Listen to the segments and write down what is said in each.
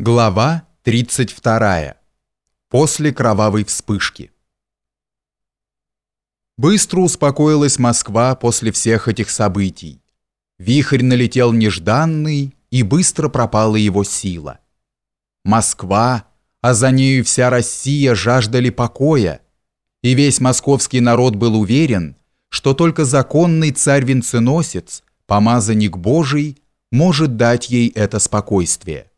Глава 32. После кровавой вспышки. Быстро успокоилась Москва после всех этих событий. Вихрь налетел нежданный, и быстро пропала его сила. Москва, а за нею вся Россия жаждали покоя, и весь московский народ был уверен, что только законный царь-венценосец, помазанник Божий, может дать ей это спокойствие.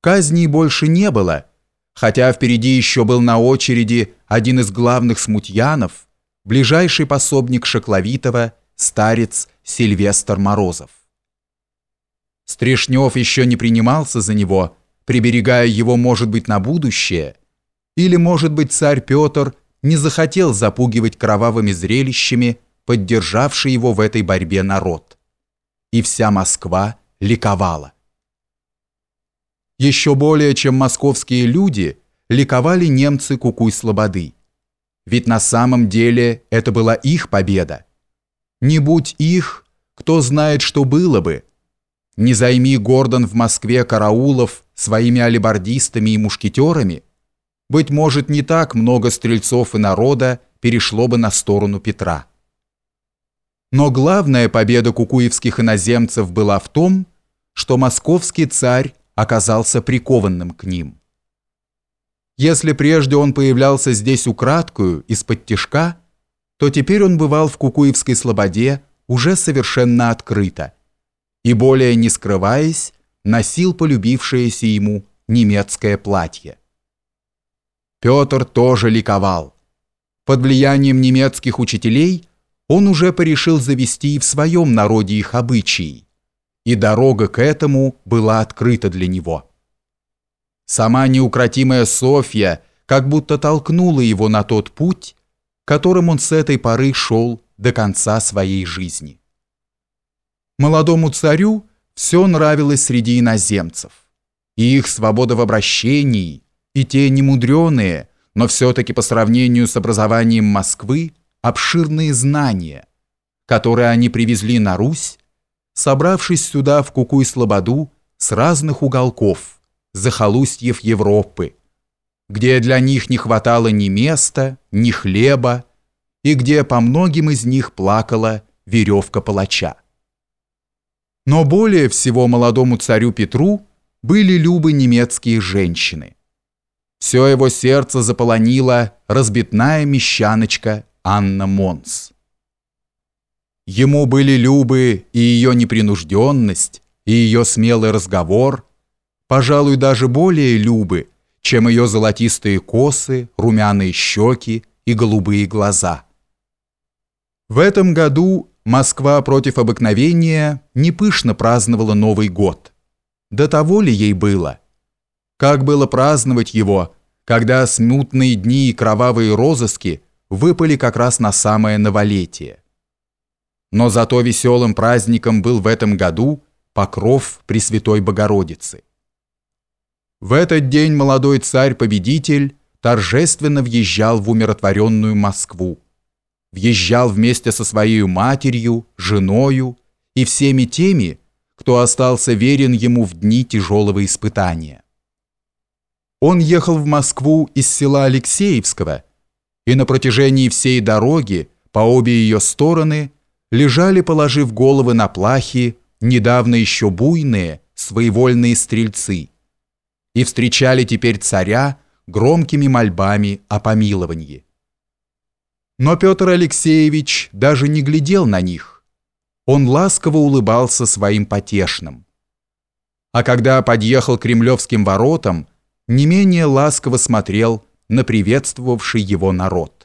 Казней больше не было, хотя впереди еще был на очереди один из главных смутьянов, ближайший пособник Шакловитова, старец Сильвестр Морозов. Стрешнев еще не принимался за него, приберегая его, может быть, на будущее, или, может быть, царь Петр не захотел запугивать кровавыми зрелищами поддержавший его в этой борьбе народ. И вся Москва ликовала. Еще более, чем московские люди, ликовали немцы Кукуй-Слободы. Ведь на самом деле это была их победа. Не будь их, кто знает, что было бы. Не займи Гордон в Москве караулов своими алибардистами и мушкетерами, быть может, не так много стрельцов и народа перешло бы на сторону Петра. Но главная победа кукуевских иноземцев была в том, что московский царь оказался прикованным к ним. Если прежде он появлялся здесь украдкую, из-под тишка, то теперь он бывал в Кукуевской слободе уже совершенно открыто и, более не скрываясь, носил полюбившееся ему немецкое платье. Петр тоже ликовал. Под влиянием немецких учителей он уже порешил завести и в своем народе их обычаи, и дорога к этому была открыта для него. Сама неукротимая Софья как будто толкнула его на тот путь, которым он с этой поры шел до конца своей жизни. Молодому царю все нравилось среди иноземцев, и их свобода в обращении, и те немудреные, но все-таки по сравнению с образованием Москвы, обширные знания, которые они привезли на Русь собравшись сюда в Кукуй-Слободу с разных уголков, захолустьев Европы, где для них не хватало ни места, ни хлеба, и где по многим из них плакала веревка палача. Но более всего молодому царю Петру были любы немецкие женщины. Все его сердце заполонила разбитная мещаночка Анна Монс. Ему были любы и ее непринужденность, и ее смелый разговор, пожалуй, даже более любы, чем ее золотистые косы, румяные щеки и голубые глаза. В этом году Москва против обыкновения не пышно праздновала Новый год. До того ли ей было? Как было праздновать его, когда смутные дни и кровавые розыски выпали как раз на самое новолетие? Но зато веселым праздником был в этом году покров Пресвятой Богородицы. В этот день молодой царь-победитель торжественно въезжал в умиротворенную Москву. Въезжал вместе со своей матерью, женою и всеми теми, кто остался верен ему в дни тяжелого испытания. Он ехал в Москву из села Алексеевского, и на протяжении всей дороги по обе ее стороны – лежали, положив головы на плахи, недавно еще буйные, своевольные стрельцы, и встречали теперь царя громкими мольбами о помиловании. Но Петр Алексеевич даже не глядел на них. Он ласково улыбался своим потешным. А когда подъехал к Кремлевским воротам, не менее ласково смотрел на приветствовавший его народ.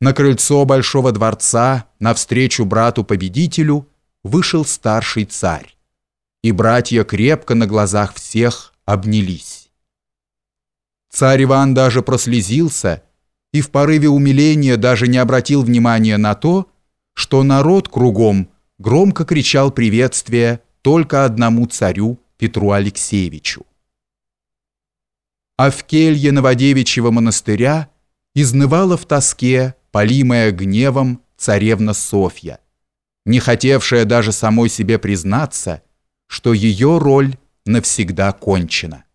На крыльцо Большого дворца, навстречу брату-победителю, вышел старший царь. И братья крепко на глазах всех обнялись. Царь Иван даже прослезился и в порыве умиления даже не обратил внимания на то, что народ кругом громко кричал приветствие только одному царю Петру Алексеевичу. А в келье Новодевичьего монастыря изнывала в тоске полимая гневом царевна Софья, не хотевшая даже самой себе признаться, что ее роль навсегда кончена.